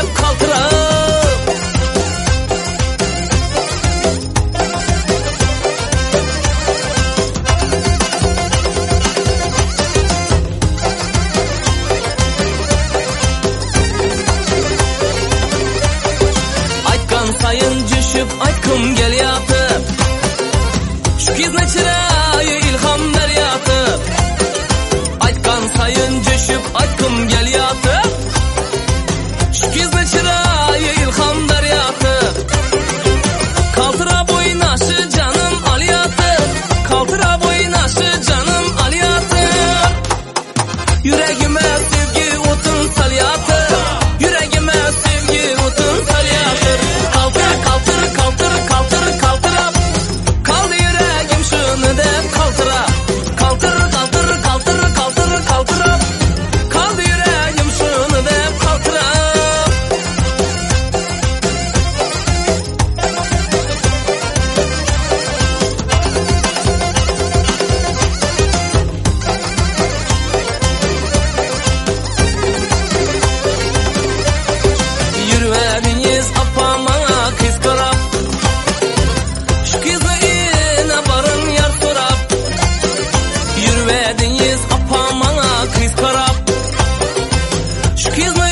Kalkıram kalkıram Aytkan sayın düşüp aytkım gel yatıp Şu kizne çırayı ilham ver yatıp Aytkan sayın düşüp aytkım gel yatıp Excuse me.